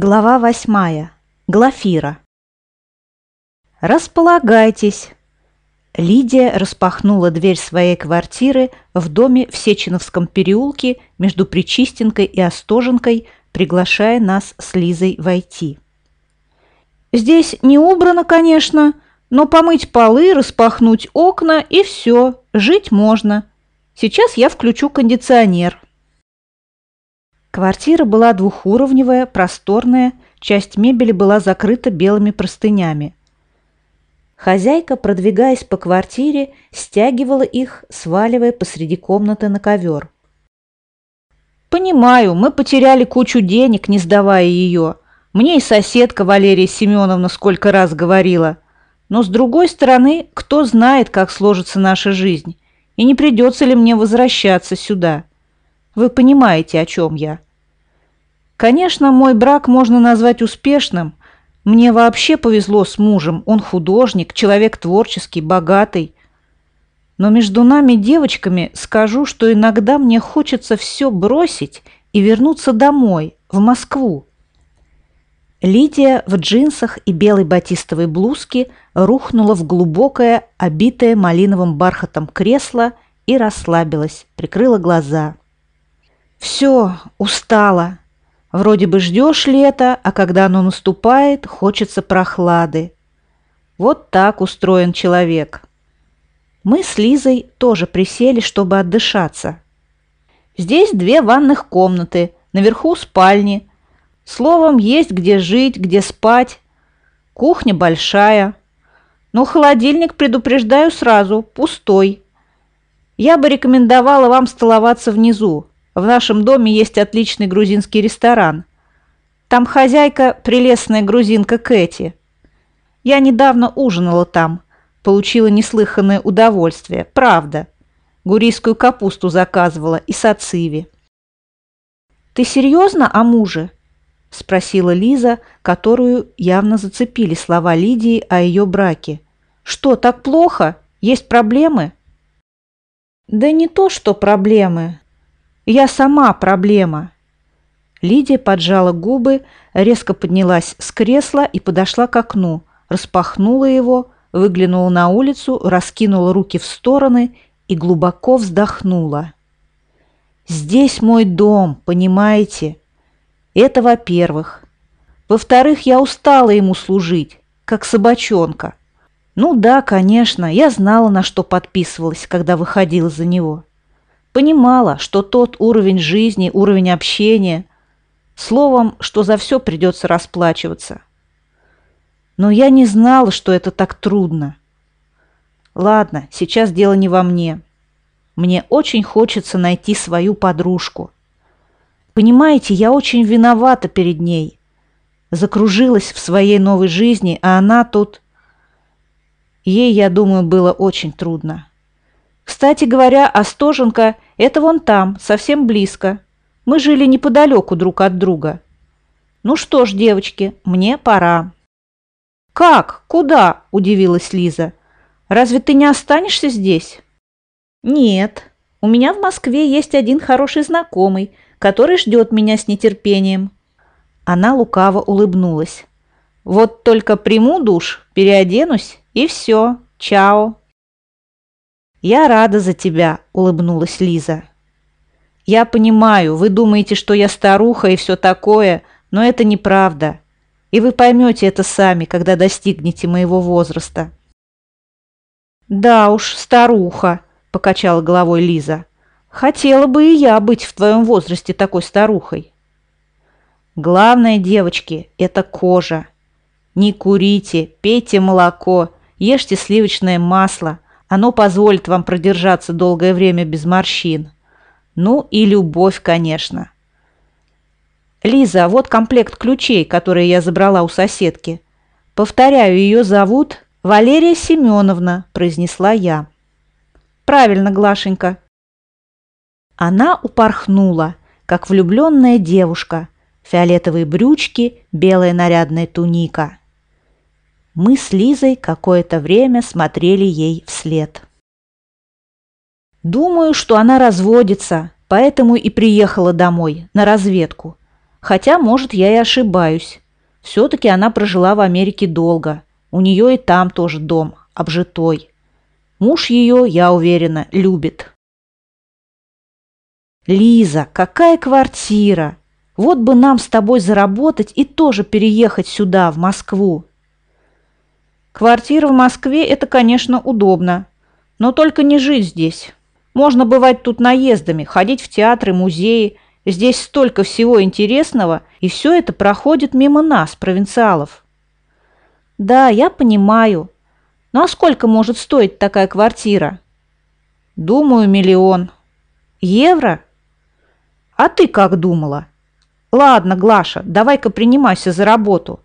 Глава восьмая. Глафира. «Располагайтесь!» Лидия распахнула дверь своей квартиры в доме в Сеченовском переулке между Причистенкой и Остоженкой, приглашая нас с Лизой войти. «Здесь не убрано, конечно, но помыть полы, распахнуть окна и все, жить можно. Сейчас я включу кондиционер». Квартира была двухуровневая, просторная, часть мебели была закрыта белыми простынями. Хозяйка, продвигаясь по квартире, стягивала их, сваливая посреди комнаты на ковер. «Понимаю, мы потеряли кучу денег, не сдавая ее. Мне и соседка Валерия Семеновна сколько раз говорила. Но, с другой стороны, кто знает, как сложится наша жизнь, и не придется ли мне возвращаться сюда. Вы понимаете, о чем я?» Конечно, мой брак можно назвать успешным. Мне вообще повезло с мужем. Он художник, человек творческий, богатый. Но между нами, девочками, скажу, что иногда мне хочется все бросить и вернуться домой, в Москву. Лидия в джинсах и белой батистовой блузке рухнула в глубокое, обитое малиновым бархатом кресло и расслабилась, прикрыла глаза. «Все, устала. Вроде бы ждешь лета, а когда оно наступает, хочется прохлады. Вот так устроен человек. Мы с Лизой тоже присели, чтобы отдышаться. Здесь две ванных комнаты, наверху спальни. Словом, есть где жить, где спать. Кухня большая. Но холодильник, предупреждаю сразу, пустой. Я бы рекомендовала вам столоваться внизу. В нашем доме есть отличный грузинский ресторан. Там хозяйка – прелестная грузинка Кэти. Я недавно ужинала там, получила неслыханное удовольствие, правда. Гурийскую капусту заказывала и сациви. «Ты серьезно о муже?» – спросила Лиза, которую явно зацепили слова Лидии о ее браке. «Что, так плохо? Есть проблемы?» «Да не то, что проблемы. Я сама проблема». Лидия поджала губы, резко поднялась с кресла и подошла к окну, распахнула его, выглянула на улицу, раскинула руки в стороны и глубоко вздохнула. «Здесь мой дом, понимаете? Это во-первых. Во-вторых, я устала ему служить, как собачонка. Ну да, конечно, я знала, на что подписывалась, когда выходила за него. Понимала, что тот уровень жизни, уровень общения, словом, что за все придется расплачиваться. Но я не знала, что это так трудно. Ладно, сейчас дело не во мне. Мне очень хочется найти свою подружку. Понимаете, я очень виновата перед ней. Закружилась в своей новой жизни, а она тут... Ей, я думаю, было очень трудно. Кстати говоря, Остоженко – это вон там, совсем близко. Мы жили неподалеку друг от друга. Ну что ж, девочки, мне пора. «Как? Куда?» – удивилась Лиза. «Разве ты не останешься здесь?» «Нет. У меня в Москве есть один хороший знакомый, который ждет меня с нетерпением». Она лукаво улыбнулась. «Вот только приму душ, переоденусь и все. Чао!» «Я рада за тебя», – улыбнулась Лиза. «Я понимаю, вы думаете, что я старуха и все такое, но это неправда. И вы поймете это сами, когда достигнете моего возраста». «Да уж, старуха», – покачала головой Лиза. «Хотела бы и я быть в твоем возрасте такой старухой». «Главное, девочки, это кожа. Не курите, пейте молоко, ешьте сливочное масло – оно позволит вам продержаться долгое время без морщин. Ну и любовь, конечно. Лиза, вот комплект ключей, которые я забрала у соседки. Повторяю, ее зовут Валерия Семеновна, произнесла я. Правильно, Глашенька. Она упорхнула, как влюбленная девушка. Фиолетовые брючки, белая нарядная туника. Мы с Лизой какое-то время смотрели ей вслед. Думаю, что она разводится, поэтому и приехала домой, на разведку. Хотя, может, я и ошибаюсь. Все-таки она прожила в Америке долго. У нее и там тоже дом, обжитой. Муж ее, я уверена, любит. Лиза, какая квартира! Вот бы нам с тобой заработать и тоже переехать сюда, в Москву. Квартира в Москве – это, конечно, удобно. Но только не жить здесь. Можно бывать тут наездами, ходить в театры, музеи. Здесь столько всего интересного, и все это проходит мимо нас, провинциалов. Да, я понимаю. Ну а сколько может стоить такая квартира? Думаю, миллион. Евро? А ты как думала? Ладно, Глаша, давай-ка принимайся за работу.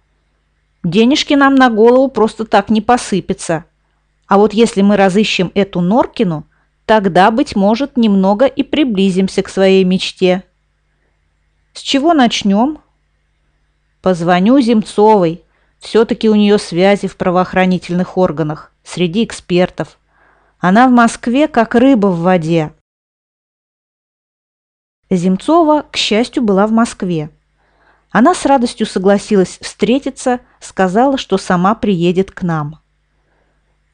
Денежки нам на голову просто так не посыпятся. А вот если мы разыщем эту Норкину, тогда, быть может, немного и приблизимся к своей мечте. С чего начнем? Позвоню Земцовой. Все-таки у нее связи в правоохранительных органах, среди экспертов. Она в Москве как рыба в воде. Земцова, к счастью, была в Москве. Она с радостью согласилась встретиться, сказала, что сама приедет к нам.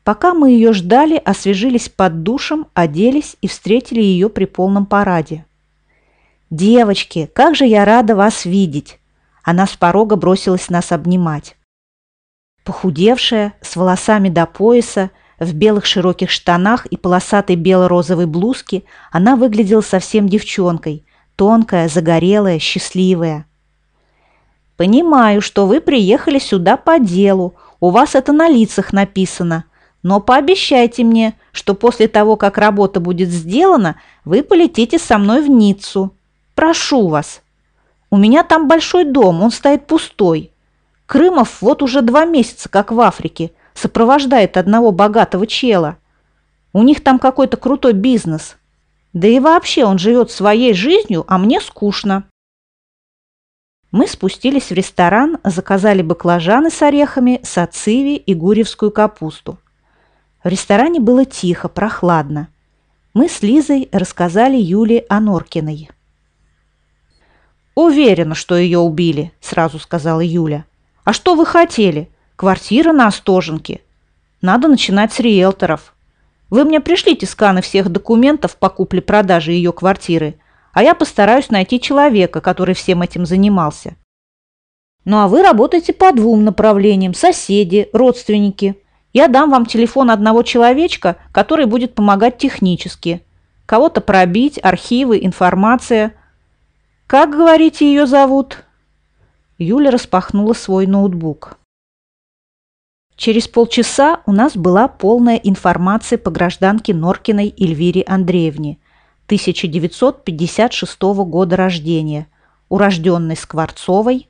Пока мы ее ждали, освежились под душем, оделись и встретили ее при полном параде. «Девочки, как же я рада вас видеть!» Она с порога бросилась нас обнимать. Похудевшая, с волосами до пояса, в белых широких штанах и полосатой бело-розовой блузке, она выглядела совсем девчонкой, тонкая, загорелая, счастливая. «Понимаю, что вы приехали сюда по делу, у вас это на лицах написано, но пообещайте мне, что после того, как работа будет сделана, вы полетите со мной в Ниццу. Прошу вас. У меня там большой дом, он стоит пустой. Крымов вот уже два месяца, как в Африке, сопровождает одного богатого чела. У них там какой-то крутой бизнес. Да и вообще он живет своей жизнью, а мне скучно. Мы спустились в ресторан, заказали баклажаны с орехами, сациви и гурьевскую капусту. В ресторане было тихо, прохладно. Мы с Лизой рассказали Юле о Норкиной. «Уверена, что ее убили», – сразу сказала Юля. «А что вы хотели? Квартира на Остоженке. Надо начинать с риэлторов. Вы мне пришлите сканы всех документов по купле-продаже ее квартиры, а я постараюсь найти человека, который всем этим занимался. Ну а вы работаете по двум направлениям – соседи, родственники. Я дам вам телефон одного человечка, который будет помогать технически. Кого-то пробить, архивы, информация. Как, говорите, ее зовут? Юля распахнула свой ноутбук. Через полчаса у нас была полная информация по гражданке Норкиной Эльвире Андреевне, 1956 года рождения, урожденной Скворцовой,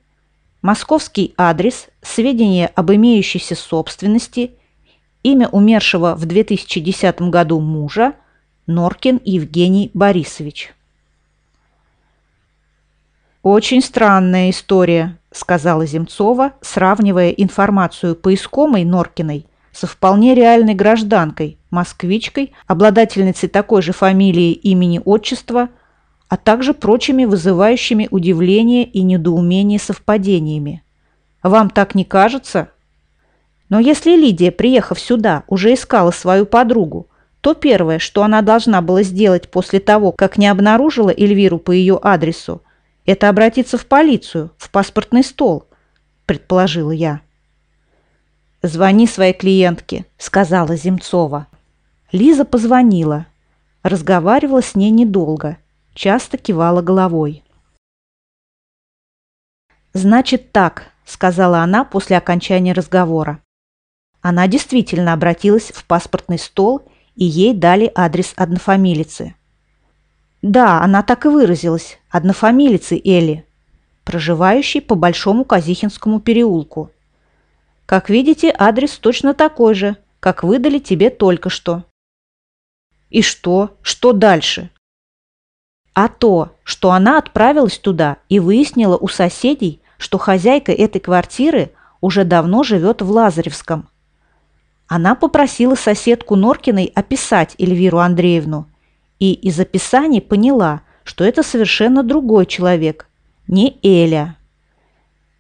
московский адрес, сведения об имеющейся собственности, имя умершего в 2010 году мужа. Норкин Евгений Борисович. Очень странная история, – сказала Земцова, сравнивая информацию по искомой Норкиной со вполне реальной гражданкой, москвичкой, обладательницей такой же фамилии, имени, отчества, а также прочими вызывающими удивление и недоумение совпадениями. Вам так не кажется? Но если Лидия, приехав сюда, уже искала свою подругу, то первое, что она должна была сделать после того, как не обнаружила Эльвиру по ее адресу, это обратиться в полицию, в паспортный стол, предположила я. «Звони своей клиентке», — сказала Земцова. Лиза позвонила. Разговаривала с ней недолго, часто кивала головой. «Значит так», — сказала она после окончания разговора. Она действительно обратилась в паспортный стол, и ей дали адрес однофамилицы. Да, она так и выразилась, однофамилицы Эли, проживающей по Большому Казихинскому переулку. Как видите, адрес точно такой же, как выдали тебе только что. И что? Что дальше? А то, что она отправилась туда и выяснила у соседей, что хозяйка этой квартиры уже давно живет в Лазаревском. Она попросила соседку Норкиной описать Эльвиру Андреевну – и из описаний поняла, что это совершенно другой человек, не Эля.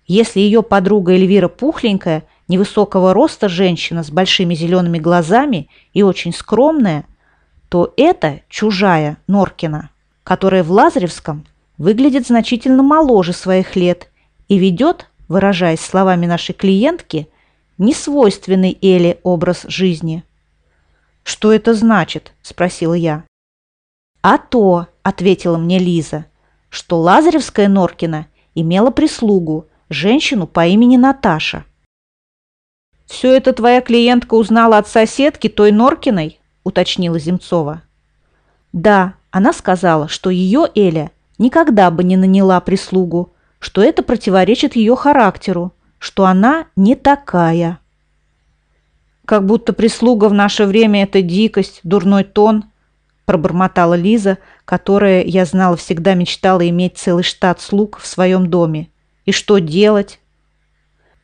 Если ее подруга Эльвира пухленькая, невысокого роста женщина с большими зелеными глазами и очень скромная, то это чужая Норкина, которая в Лазаревском выглядит значительно моложе своих лет и ведет, выражаясь словами нашей клиентки, несвойственный Эле образ жизни. «Что это значит?» – спросила я. «А то», – ответила мне Лиза, – что Лазаревская Норкина имела прислугу, женщину по имени Наташа. «Все это твоя клиентка узнала от соседки, той Норкиной?» – уточнила Земцова. «Да, она сказала, что ее Эля никогда бы не наняла прислугу, что это противоречит ее характеру, что она не такая». «Как будто прислуга в наше время – это дикость, дурной тон», – пробормотала Лиза, которая, я знала, всегда мечтала иметь целый штат слуг в своем доме. «И что делать?»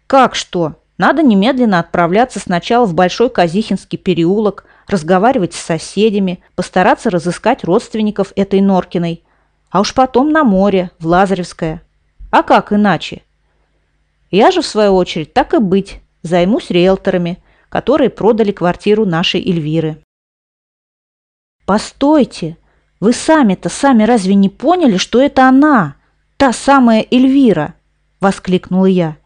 «Как что?» Надо немедленно отправляться сначала в Большой Казихинский переулок, разговаривать с соседями, постараться разыскать родственников этой Норкиной, а уж потом на море, в Лазаревское. А как иначе? Я же, в свою очередь, так и быть, займусь риэлторами, которые продали квартиру нашей Эльвиры. «Постойте! Вы сами-то сами разве не поняли, что это она, та самая Эльвира?» – воскликнула я.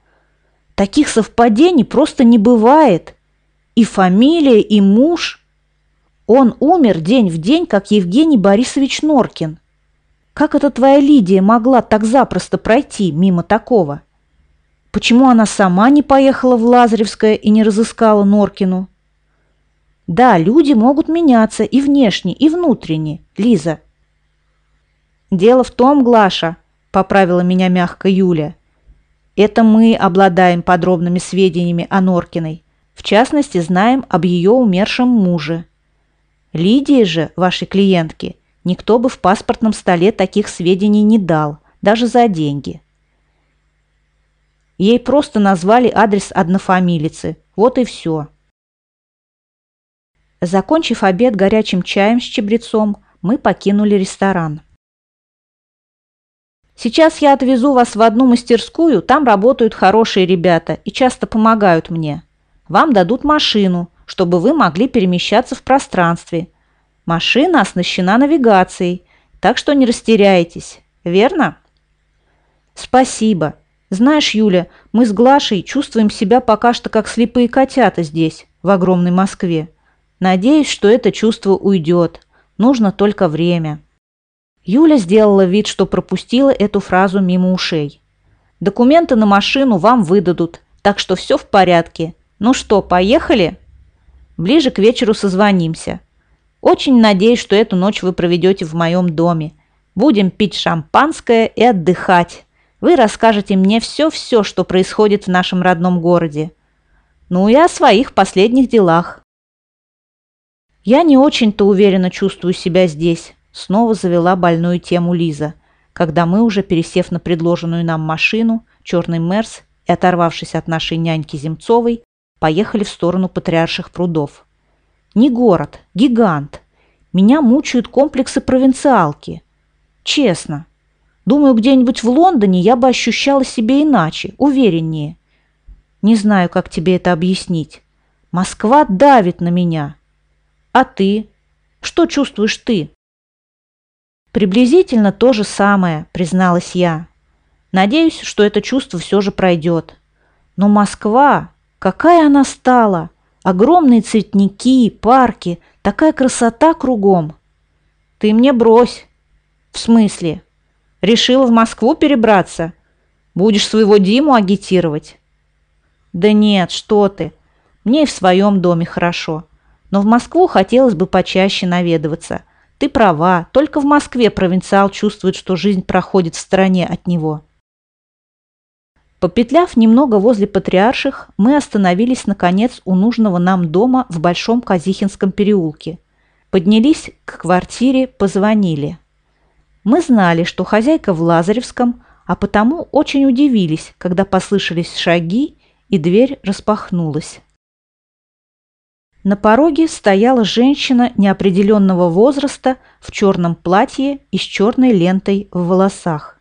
Таких совпадений просто не бывает. И фамилия, и муж. Он умер день в день, как Евгений Борисович Норкин. Как эта твоя Лидия могла так запросто пройти мимо такого? Почему она сама не поехала в Лазаревское и не разыскала Норкину? Да, люди могут меняться и внешне, и внутренне, Лиза. Дело в том, Глаша, поправила меня мягко Юля, это мы обладаем подробными сведениями о Норкиной. В частности, знаем об ее умершем муже. Лидии же, вашей клиентке, никто бы в паспортном столе таких сведений не дал, даже за деньги. Ей просто назвали адрес однофамилицы. Вот и все. Закончив обед горячим чаем с чабрецом, мы покинули ресторан. Сейчас я отвезу вас в одну мастерскую, там работают хорошие ребята и часто помогают мне. Вам дадут машину, чтобы вы могли перемещаться в пространстве. Машина оснащена навигацией, так что не растеряйтесь, верно? Спасибо. Знаешь, Юля, мы с Глашей чувствуем себя пока что как слепые котята здесь, в огромной Москве. Надеюсь, что это чувство уйдет. Нужно только время. Юля сделала вид, что пропустила эту фразу мимо ушей. «Документы на машину вам выдадут, так что все в порядке. Ну что, поехали?» «Ближе к вечеру созвонимся. Очень надеюсь, что эту ночь вы проведете в моем доме. Будем пить шампанское и отдыхать. Вы расскажете мне все-все, что происходит в нашем родном городе. Ну и о своих последних делах». Я не очень-то уверенно чувствую себя здесь. Снова завела больную тему Лиза, когда мы, уже пересев на предложенную нам машину, черный Мерс и оторвавшись от нашей няньки Земцовой, поехали в сторону Патриарших прудов. Не город, гигант. Меня мучают комплексы провинциалки. Честно. Думаю, где-нибудь в Лондоне я бы ощущала себя иначе, увереннее. Не знаю, как тебе это объяснить. Москва давит на меня. А ты? Что чувствуешь ты? «Приблизительно то же самое», – призналась я. «Надеюсь, что это чувство все же пройдет. Но Москва, какая она стала! Огромные цветники, парки, такая красота кругом!» «Ты мне брось!» «В смысле? Решила в Москву перебраться? Будешь своего Диму агитировать?» «Да нет, что ты! Мне и в своем доме хорошо. Но в Москву хотелось бы почаще наведываться. Ты права, только в Москве провинциал чувствует, что жизнь проходит в стороне от него. Попетляв немного возле Патриарших, мы остановились, наконец, у нужного нам дома в Большом Казихинском переулке. Поднялись к квартире, позвонили. Мы знали, что хозяйка в Лазаревском, а потому очень удивились, когда послышались шаги, и дверь распахнулась. На пороге стояла женщина неопределенного возраста в черном платье и с черной лентой в волосах.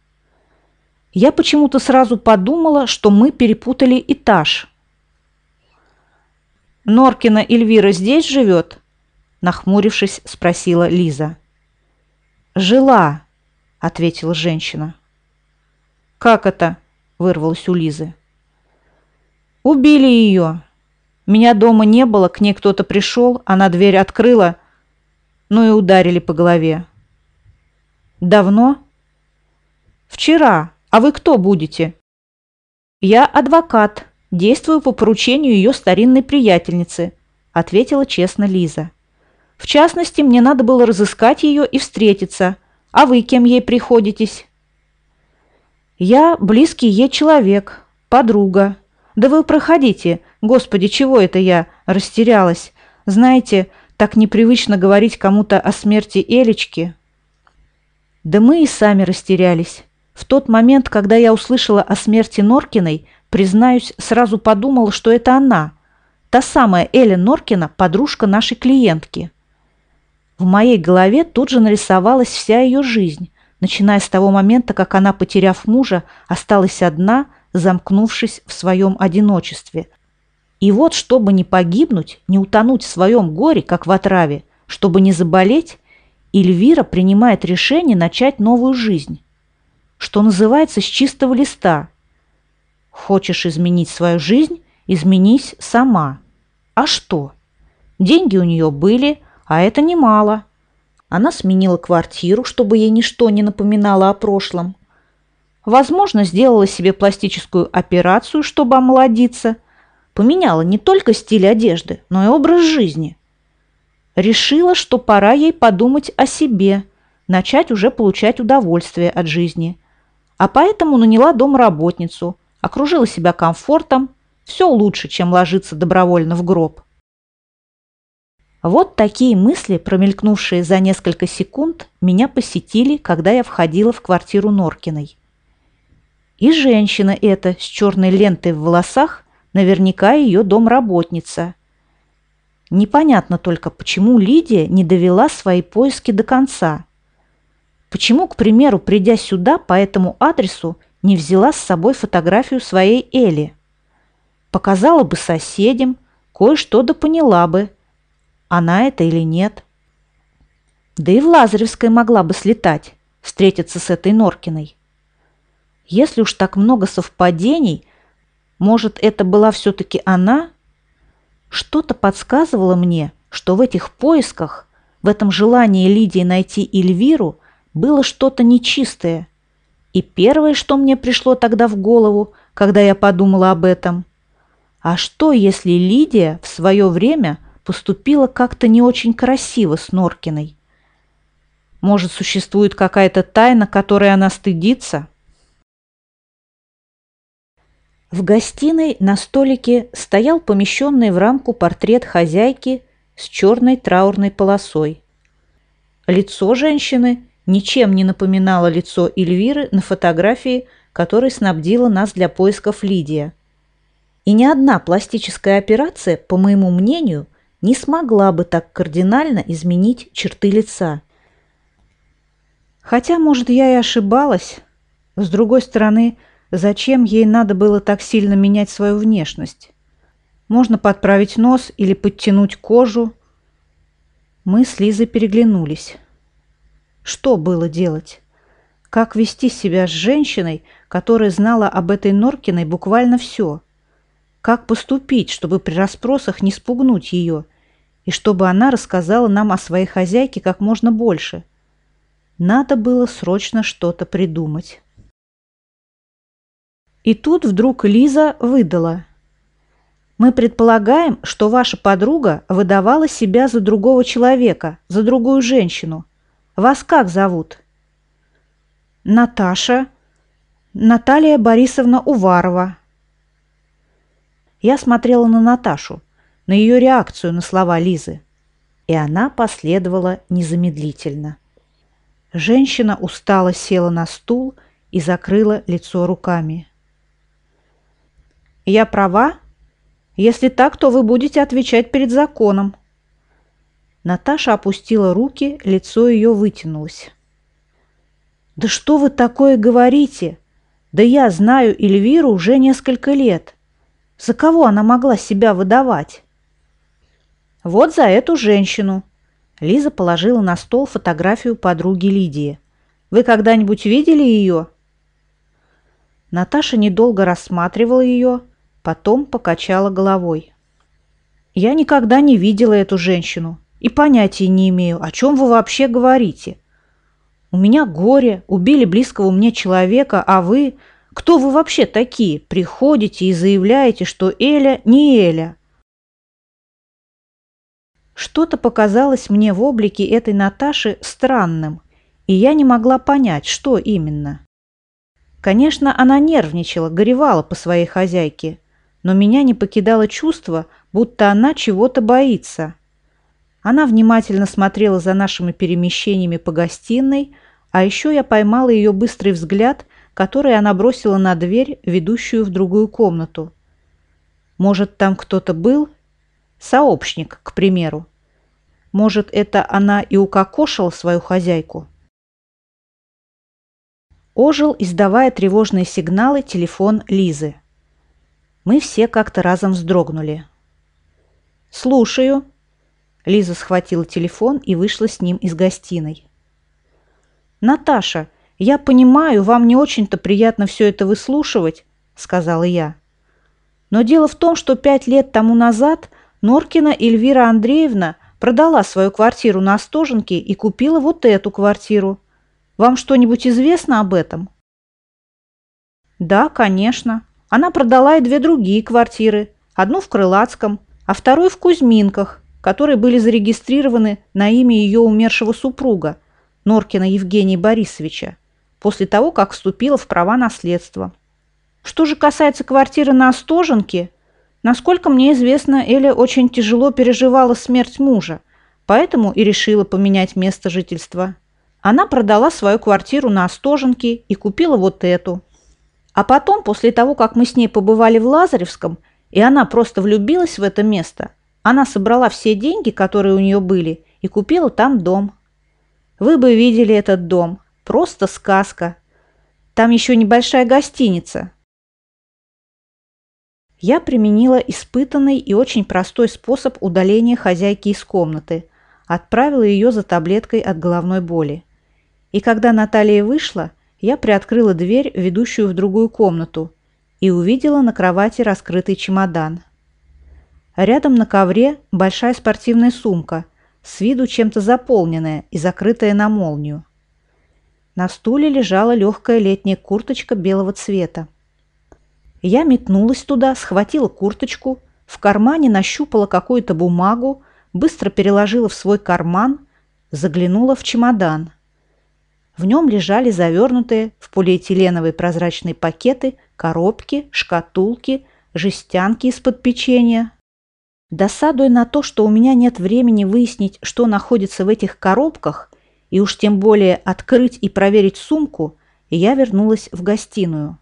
Я почему-то сразу подумала, что мы перепутали этаж. «Норкина Эльвира здесь живет?» Нахмурившись, спросила Лиза. «Жила», — ответила женщина. «Как это?» — вырвалось у Лизы. «Убили ее. Меня дома не было, к ней кто-то пришел, она дверь открыла, ну и ударили по голове». «Давно?» «Вчера. А вы кто будете?» «Я адвокат, действую по поручению ее старинной приятельницы», — ответила честно Лиза. «В частности, мне надо было разыскать ее и встретиться. А вы кем ей приходитесь?» «Я близкий ей человек, подруга. Да вы проходите. Господи, чего это я растерялась? Знаете, так непривычно говорить кому-то о смерти Элечки». Да мы и сами растерялись. В тот момент, когда я услышала о смерти Норкиной, признаюсь, сразу подумала, что это она, та самая Эля Норкина, подружка нашей клиентки. В моей голове тут же нарисовалась вся ее жизнь, начиная с того момента, как она, потеряв мужа, осталась одна, замкнувшись в своем одиночестве. И вот, чтобы не погибнуть, не утонуть в своем горе, как в отраве, чтобы не заболеть, Эльвира принимает решение начать новую жизнь что называется, с чистого листа. Хочешь изменить свою жизнь – изменись сама. А что? Деньги у нее были, а это немало. Она сменила квартиру, чтобы ей ничто не напоминало о прошлом. Возможно, сделала себе пластическую операцию, чтобы омолодиться. Поменяла не только стиль одежды, но и образ жизни. Решила, что пора ей подумать о себе, начать уже получать удовольствие от жизни – а поэтому наняла домработницу, окружила себя комфортом, все лучше, чем ложиться добровольно в гроб. Вот такие мысли, промелькнувшие за несколько секунд, меня посетили, когда я входила в квартиру Норкиной. И женщина эта с черной лентой в волосах наверняка ее домработница. Непонятно только, почему Лидия не довела свои поиски до конца – Почему, к примеру, придя сюда по этому адресу, не взяла с собой фотографию своей Эли? Показала бы соседям, кое-что да поняла бы, она это или нет. Да и в Лазаревской могла бы слетать, встретиться с этой Норкиной. Если уж так много совпадений, может, это была все-таки она? Что-то подсказывало мне, что в этих поисках, в этом желании Лидии найти Эльвиру – было что-то нечистое. И первое, что мне пришло тогда в голову, когда я подумала об этом, а что, если Лидия в свое время поступила как-то не очень красиво с Норкиной? Может, существует какая-то тайна, которой она стыдится? В гостиной на столике стоял помещенный в рамку портрет хозяйки с черной траурной полосой. Лицо женщины ничем не напоминало лицо Эльвиры на фотографии, которой снабдила нас для поисков Лидия. И ни одна пластическая операция, по моему мнению, не смогла бы так кардинально изменить черты лица. Хотя, может, я и ошибалась. С другой стороны, зачем ей надо было так сильно менять свою внешность? Можно подправить нос или подтянуть кожу. Мы с Лизой переглянулись. Что было делать? Как вести себя с женщиной, которая знала об этой Норкиной буквально все? Как поступить, чтобы при расспросах не спугнуть ее, и чтобы она рассказала нам о своей хозяйке как можно больше? Надо было срочно что-то придумать. И тут вдруг Лиза выдала. «Мы предполагаем, что ваша подруга выдавала себя за другого человека, за другую женщину. Вас как зовут? Наташа. Наталья Борисовна Уварова. Я смотрела на Наташу, на ее реакцию на слова Лизы. И она последовала незамедлительно. Женщина устало села на стул и закрыла лицо руками. «Я права? Если так, то вы будете отвечать перед законом», Наташа опустила руки, лицо ее вытянулось. «Да что вы такое говорите? Да я знаю Эльвиру уже несколько лет. За кого она могла себя выдавать? Вот за эту женщину. Лиза положила на стол фотографию подруги Лидии. Вы когда-нибудь видели ее? Наташа недолго рассматривала ее, потом покачала головой. Я никогда не видела эту женщину и понятия не имею, о чем вы вообще говорите. У меня горе, убили близкого мне человека, а вы... Кто вы вообще такие? Приходите и заявляете, что Эля не Эля. Что-то показалось мне в облике этой Наташи странным, и я не могла понять, что именно. Конечно, она нервничала, горевала по своей хозяйке, но меня не покидало чувство, будто она чего-то боится. Она внимательно смотрела за нашими перемещениями по гостиной, а еще я поймала ее быстрый взгляд, который она бросила на дверь, ведущую в другую комнату. Может, там кто-то был? Сообщник, к примеру. Может, это она и укокошила свою хозяйку? Ожил, издавая тревожные сигналы, телефон Лизы. Мы все как-то разом вздрогнули. «Слушаю». Лиза схватила телефон и вышла с ним из гостиной. «Наташа, я понимаю, вам не очень-то приятно все это выслушивать», — сказала я. «Но дело в том, что пять лет тому назад Норкина Эльвира Андреевна продала свою квартиру на Остоженке и купила вот эту квартиру. Вам что-нибудь известно об этом?» «Да, конечно. Она продала и две другие квартиры. Одну в Крылатском, а вторую в Кузьминках, которые были зарегистрированы на имя ее умершего супруга – Норкина Евгения Борисовича после того, как вступила в права наследства. Что же касается квартиры на Остоженке, насколько мне известно, Эля очень тяжело переживала смерть мужа, поэтому и решила поменять место жительства. Она продала свою квартиру на Остоженке и купила вот эту. А потом, после того, как мы с ней побывали в Лазаревском, и она просто влюбилась в это место, она собрала все деньги, которые у нее были, и купила там дом. Вы бы видели этот дом. Просто сказка. Там еще небольшая гостиница. Я применила испытанный и очень простой способ удаления хозяйки из комнаты. Отправила ее за таблеткой от головной боли. И когда Наталья вышла, я приоткрыла дверь, ведущую в другую комнату, и увидела на кровати раскрытый чемодан. Рядом на ковре большая спортивная сумка – с виду чем-то заполненная и закрытая на молнию. На стуле лежала легкая летняя курточка белого цвета. Я метнулась туда, схватила курточку, в кармане нащупала какую-то бумагу, быстро переложила в свой карман, заглянула в чемодан. В нем лежали завернутые в полиэтиленовые прозрачные пакеты коробки, шкатулки, жестянки из-под печенья, Досадуя на то, что у меня нет времени выяснить, что находится в этих коробках, и уж тем более открыть и проверить сумку, я вернулась в гостиную.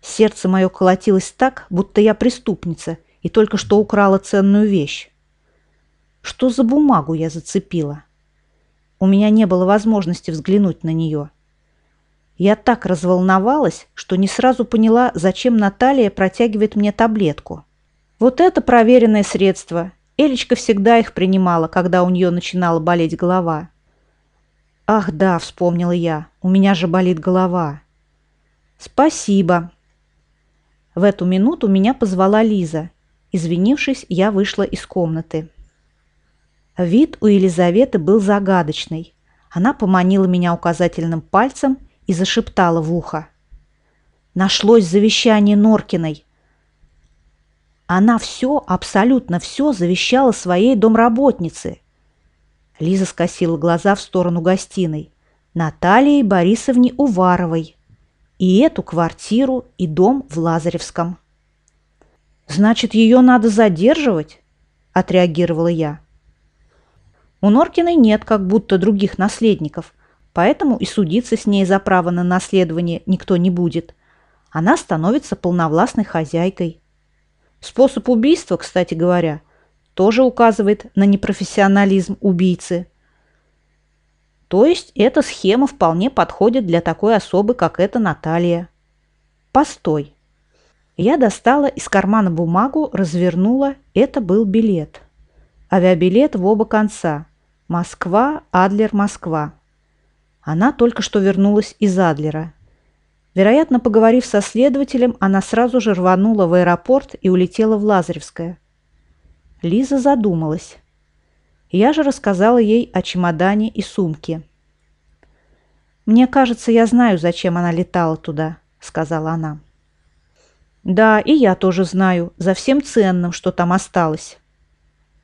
Сердце мое колотилось так, будто я преступница и только что украла ценную вещь. Что за бумагу я зацепила? У меня не было возможности взглянуть на нее. Я так разволновалась, что не сразу поняла, зачем Наталья протягивает мне таблетку. Вот это проверенное средство. Элечка всегда их принимала, когда у нее начинала болеть голова. Ах да, вспомнила я, у меня же болит голова. Спасибо. В эту минуту меня позвала Лиза. Извинившись, я вышла из комнаты. Вид у Елизаветы был загадочный. Она поманила меня указательным пальцем и зашептала в ухо. Нашлось завещание Норкиной. Она все, абсолютно все завещала своей домработнице. Лиза скосила глаза в сторону гостиной. Наталье Борисовне Уваровой. И эту квартиру, и дом в Лазаревском. «Значит, ее надо задерживать?» – отреагировала я. У Норкиной нет как будто других наследников, поэтому и судиться с ней за право на наследование никто не будет. Она становится полновластной хозяйкой. Способ убийства, кстати говоря, тоже указывает на непрофессионализм убийцы. То есть эта схема вполне подходит для такой особы, как эта Наталья. Постой. Я достала из кармана бумагу, развернула. Это был билет. Авиабилет в оба конца. Москва, Адлер, Москва. Она только что вернулась из Адлера. Вероятно, поговорив со следователем, она сразу же рванула в аэропорт и улетела в Лазаревское. Лиза задумалась. Я же рассказала ей о чемодане и сумке. «Мне кажется, я знаю, зачем она летала туда», — сказала она. «Да, и я тоже знаю, за всем ценным, что там осталось».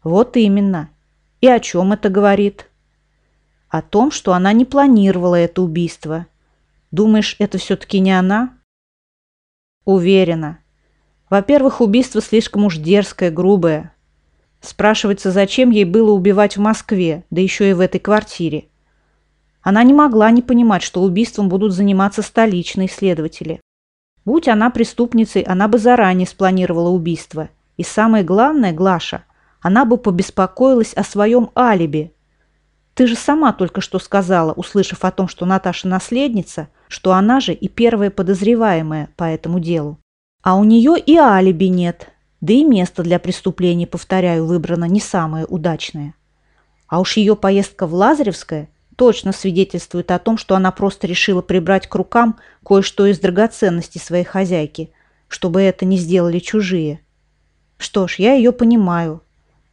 «Вот именно. И о чем это говорит?» «О том, что она не планировала это убийство. Думаешь, это все-таки не она?» «Уверена. Во-первых, убийство слишком уж дерзкое, грубое. Спрашивается, зачем ей было убивать в Москве, да еще и в этой квартире. Она не могла не понимать, что убийством будут заниматься столичные следователи. Будь она преступницей, она бы заранее спланировала убийство. И самое главное, Глаша, она бы побеспокоилась о своем алиби. Ты же сама только что сказала, услышав о том, что Наташа наследница, что она же и первая подозреваемая по этому делу. А у нее и алиби нет, да и место для преступления, повторяю, выбрано не самое удачное. А уж ее поездка в Лазаревское точно свидетельствует о том, что она просто решила прибрать к рукам кое-что из драгоценностей своей хозяйки, чтобы это не сделали чужие. Что ж, я ее понимаю.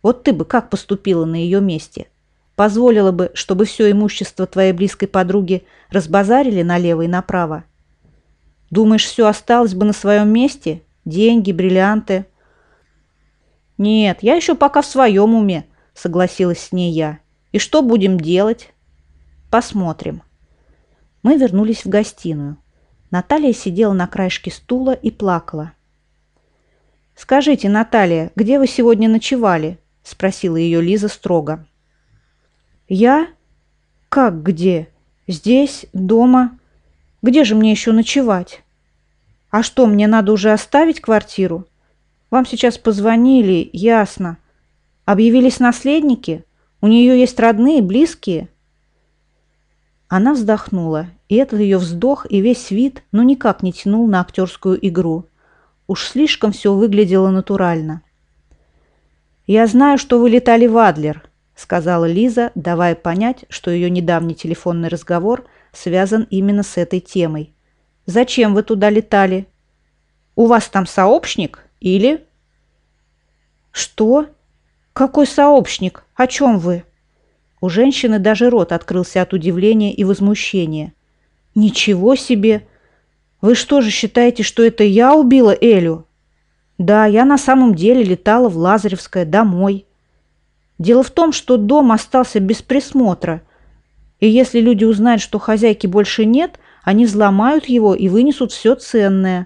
Вот ты бы как поступила на ее месте? Позволила бы, чтобы все имущество твоей близкой подруги разбазарили налево и направо? Думаешь, все осталось бы на своем месте? Деньги, бриллианты, «Нет, я еще пока в своем уме», — согласилась с ней я. «И что будем делать?» «Посмотрим». Мы вернулись в гостиную. Наталья сидела на краешке стула и плакала. «Скажите, Наталья, где вы сегодня ночевали?» — спросила ее Лиза строго. «Я? Как где? Здесь? Дома? Где же мне еще ночевать? А что, мне надо уже оставить квартиру?» Вам сейчас позвонили, ясно. Объявились наследники? У нее есть родные, близкие?» Она вздохнула, и этот ее вздох и весь вид ну никак не тянул на актерскую игру. Уж слишком все выглядело натурально. «Я знаю, что вы летали в Адлер», — сказала Лиза, давая понять, что ее недавний телефонный разговор связан именно с этой темой. «Зачем вы туда летали? У вас там сообщник?» Или... Что? Какой сообщник? О чем вы? У женщины даже рот открылся от удивления и возмущения. Ничего себе! Вы что же считаете, что это я убила Элю? Да, я на самом деле летала в Лазаревское домой. Дело в том, что дом остался без присмотра. И если люди узнают, что хозяйки больше нет, они взломают его и вынесут все ценное.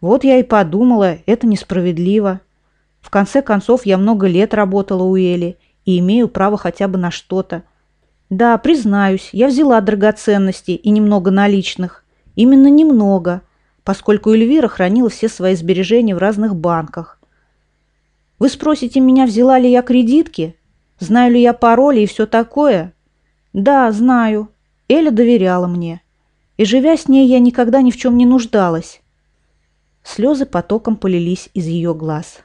Вот я и подумала, это несправедливо. В конце концов, я много лет работала у Эли и имею право хотя бы на что-то. Да, признаюсь, я взяла драгоценности и немного наличных. Именно немного, поскольку Эльвира хранила все свои сбережения в разных банках. Вы спросите меня, взяла ли я кредитки? Знаю ли я пароли и все такое? Да, знаю. Эля доверяла мне. И живя с ней, я никогда ни в чем не нуждалась. Слезы потоком полились из ее глаз.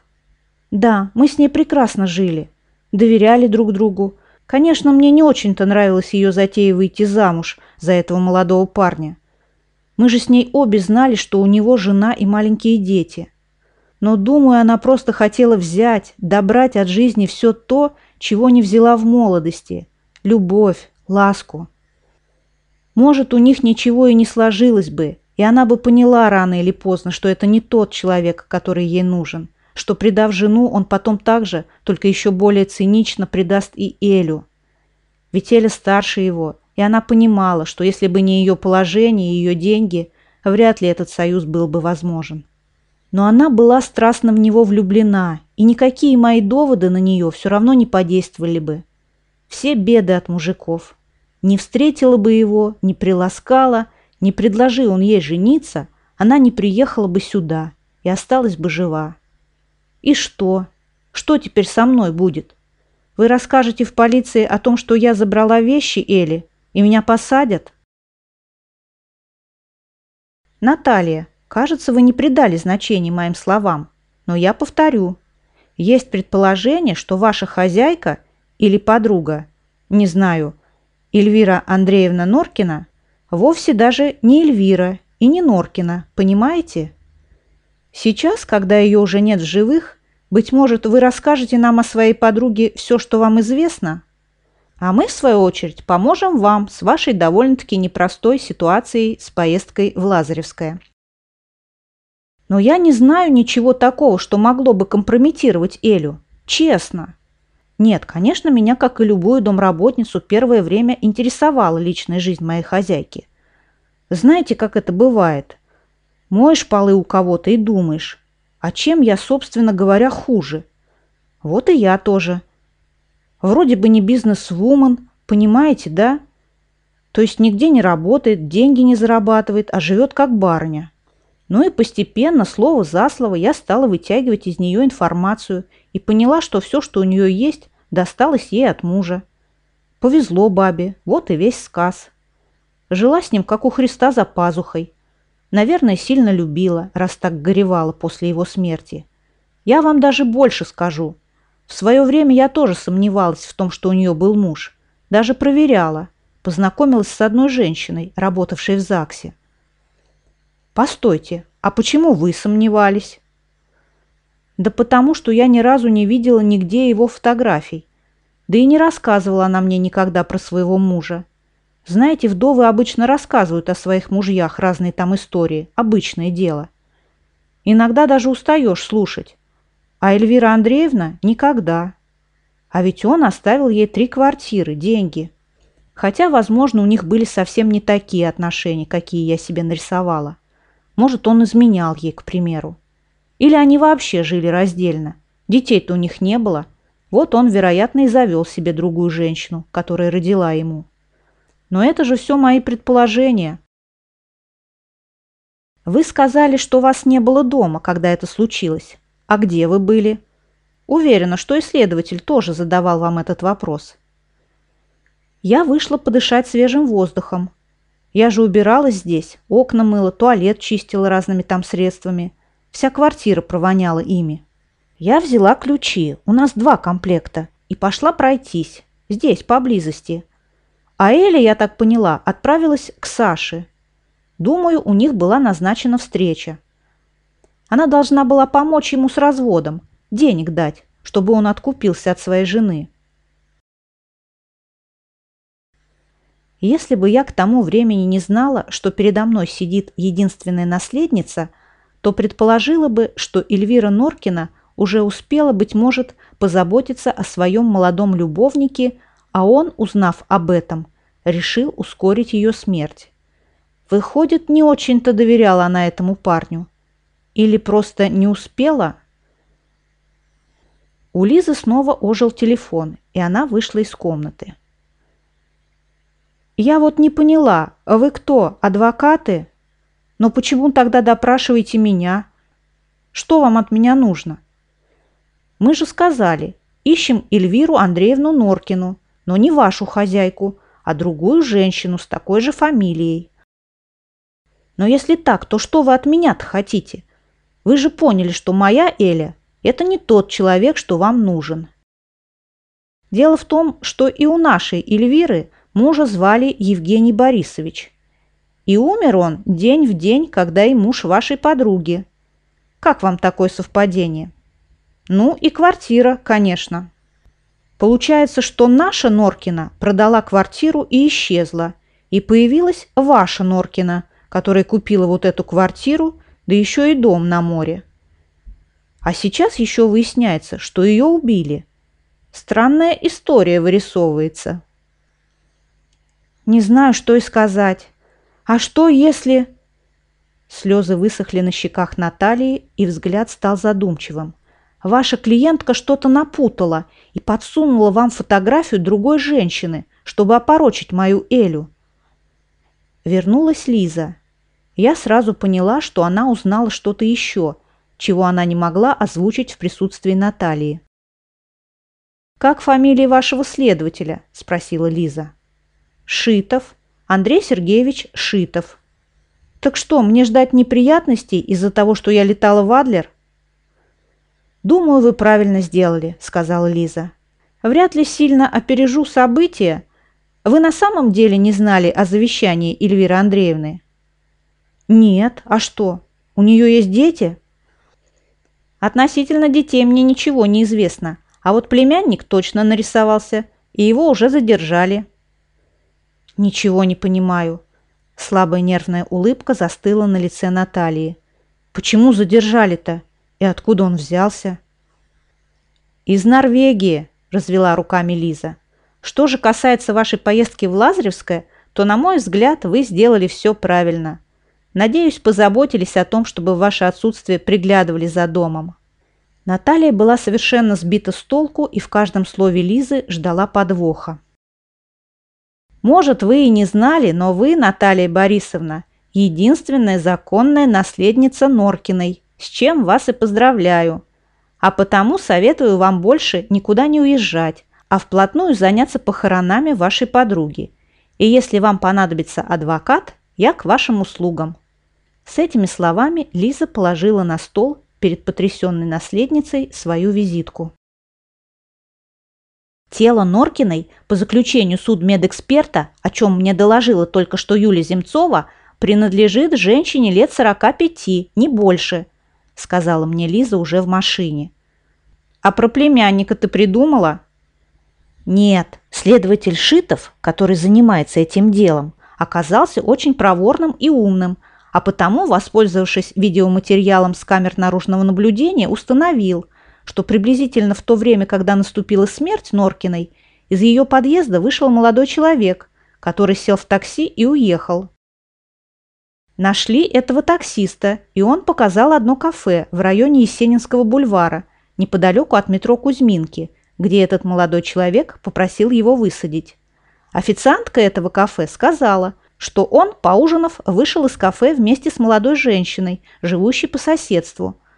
«Да, мы с ней прекрасно жили. Доверяли друг другу. Конечно, мне не очень-то нравилась ее затея выйти замуж за этого молодого парня. Мы же с ней обе знали, что у него жена и маленькие дети. Но, думаю, она просто хотела взять, добрать от жизни все то, чего не взяла в молодости. Любовь, ласку. Может, у них ничего и не сложилось бы, и она бы поняла рано или поздно, что это не тот человек, который ей нужен, что, предав жену, он потом также, только еще более цинично, предаст и Элю. Ведь Эля старше его, и она понимала, что если бы не ее положение и ее деньги, вряд ли этот союз был бы возможен. Но она была страстно в него влюблена, и никакие мои доводы на нее все равно не подействовали бы. Все беды от мужиков. Не встретила бы его, не приласкала – не предложи он ей жениться, она не приехала бы сюда и осталась бы жива. И что? Что теперь со мной будет? Вы расскажете в полиции о том, что я забрала вещи Эли, и меня посадят? Наталья, Кажется, вы не придали значения моим словам, но я повторю. Есть предположение, что ваша хозяйка или подруга, не знаю, Эльвира Андреевна Норкина, вовсе даже не Эльвира и не Норкина, понимаете? Сейчас, когда ее уже нет в живых, быть может, вы расскажете нам о своей подруге все, что вам известно? А мы, в свою очередь, поможем вам с вашей довольно-таки непростой ситуацией с поездкой в Лазаревское. Но я не знаю ничего такого, что могло бы компрометировать Элю. Честно. Нет, конечно, меня, как и любую домработницу, первое время интересовала личная жизнь моей хозяйки. Знаете, как это бывает? Моешь полы у кого-то и думаешь, а чем я, собственно говоря, хуже? Вот и я тоже. Вроде бы не бизнес-вумен, понимаете, да? То есть нигде не работает, деньги не зарабатывает, а живет как барыня. Ну и постепенно, слово за слово, я стала вытягивать из нее информацию и поняла, что все, что у нее есть, досталось ей от мужа. Повезло бабе, вот и весь сказ. Жила с ним, как у Христа за пазухой. Наверное, сильно любила, раз так горевала после его смерти. Я вам даже больше скажу. В свое время я тоже сомневалась в том, что у нее был муж. Даже проверяла. Познакомилась с одной женщиной, работавшей в ЗАГСе. Постойте, а почему вы сомневались? Да потому, что я ни разу не видела нигде его фотографий. Да и не рассказывала она мне никогда про своего мужа. Знаете, вдовы обычно рассказывают о своих мужьях разные там истории. Обычное дело. Иногда даже устаешь слушать. А Эльвира Андреевна – никогда. А ведь он оставил ей три квартиры, деньги. Хотя, возможно, у них были совсем не такие отношения, какие я себе нарисовала. Может, он изменял ей, к примеру. Или они вообще жили раздельно. Детей-то у них не было. Вот он, вероятно, и завел себе другую женщину, которая родила ему. Но это же все мои предположения. Вы сказали, что вас не было дома, когда это случилось. А где вы были? Уверена, что исследователь тоже задавал вам этот вопрос. Я вышла подышать свежим воздухом, я же убиралась здесь, окна мыла, туалет чистила разными там средствами. Вся квартира провоняла ими. Я взяла ключи, у нас два комплекта, и пошла пройтись, здесь, поблизости. А Эля, я так поняла, отправилась к Саше. Думаю, у них была назначена встреча. Она должна была помочь ему с разводом, денег дать, чтобы он откупился от своей жены. Если бы я к тому времени не знала, что передо мной сидит единственная наследница, то предположила бы, что Эльвира Норкина уже успела, быть может, позаботиться о своем молодом любовнике, а он, узнав об этом, решил ускорить ее смерть. Выходит, не очень-то доверяла она этому парню. Или просто не успела? У Лизы снова ожил телефон, и она вышла из комнаты. «Я вот не поняла, вы кто, адвокаты? Но почему тогда допрашиваете меня? Что вам от меня нужно?» «Мы же сказали, ищем Эльвиру Андреевну Норкину, но не вашу хозяйку, а другую женщину с такой же фамилией». «Но если так, то что вы от меня-то хотите? Вы же поняли, что моя Эля – это не тот человек, что вам нужен». Дело в том, что и у нашей Эльвиры – Мужа звали Евгений Борисович. И умер он день в день, когда и муж вашей подруги. Как вам такое совпадение? Ну и квартира, конечно. Получается, что наша Норкина продала квартиру и исчезла, и появилась ваша Норкина, которая купила вот эту квартиру, да еще и дом на море. А сейчас еще выясняется, что ее убили. Странная история вырисовывается. Не знаю, что и сказать. А что, если...» Слезы высохли на щеках Натальи, и взгляд стал задумчивым. «Ваша клиентка что-то напутала и подсунула вам фотографию другой женщины, чтобы опорочить мою Элю». Вернулась Лиза. Я сразу поняла, что она узнала что-то еще, чего она не могла озвучить в присутствии Натальи. «Как фамилия вашего следователя?» – спросила Лиза. Шитов, Андрей Сергеевич Шитов. Так что, мне ждать неприятностей из-за того, что я летала в Адлер? «Думаю, вы правильно сделали», — сказала Лиза. «Вряд ли сильно опережу события. Вы на самом деле не знали о завещании Эльвиры Андреевны?» «Нет. А что? У нее есть дети?» «Относительно детей мне ничего не известно, а вот племянник точно нарисовался, и его уже задержали». «Ничего не понимаю». Слабая нервная улыбка застыла на лице Натальи. «Почему задержали-то? И откуда он взялся?» «Из Норвегии», – развела руками Лиза. «Что же касается вашей поездки в Лазаревское, то, на мой взгляд, вы сделали все правильно. Надеюсь, позаботились о том, чтобы в ваше отсутствие приглядывали за домом». Наталья была совершенно сбита с толку и в каждом слове Лизы ждала подвоха. Может, вы и не знали, но вы, Наталья Борисовна, единственная законная наследница Норкиной, с чем вас и поздравляю. А потому советую вам больше никуда не уезжать, а вплотную заняться похоронами вашей подруги. И если вам понадобится адвокат, я к вашим услугам». С этими словами Лиза положила на стол перед потрясенной наследницей свою визитку. Тело Норкиной, по заключению судмедэксперта, о чем мне доложила только что Юлия Земцова, принадлежит женщине лет 45, не больше, сказала мне Лиза уже в машине. А про племянника ты придумала? Нет, следователь Шитов, который занимается этим делом, оказался очень проворным и умным, а потому, воспользовавшись видеоматериалом с камер наружного наблюдения, установил – что приблизительно в то время, когда наступила смерть Норкиной, из ее подъезда вышел молодой человек, который сел в такси и уехал. Нашли этого таксиста, и он показал одно кафе в районе Есенинского бульвара, неподалеку от метро Кузьминки, где этот молодой человек попросил его высадить. Официантка этого кафе сказала, что он, поужинав, вышел из кафе вместе с молодой женщиной, живущей по соседству –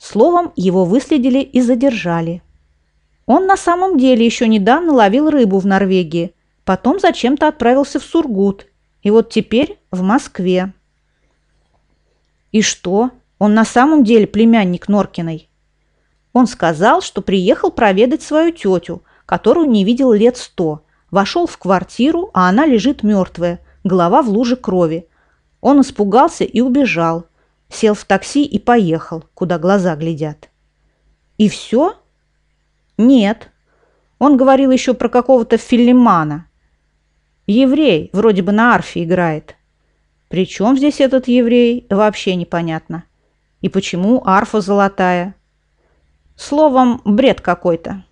Словом, его выследили и задержали. Он на самом деле еще недавно ловил рыбу в Норвегии, потом зачем-то отправился в Сургут, и вот теперь в Москве. И что? Он на самом деле племянник Норкиной? Он сказал, что приехал проведать свою тетю, которую не видел лет сто. Вошел в квартиру, а она лежит мертвая, голова в луже крови. Он испугался и убежал сел в такси и поехал, куда глаза глядят. И все? Нет. Он говорил еще про какого-то Филимана. Еврей, вроде бы на арфе играет. Причем здесь этот еврей, вообще непонятно. И почему арфа золотая? Словом, бред какой-то.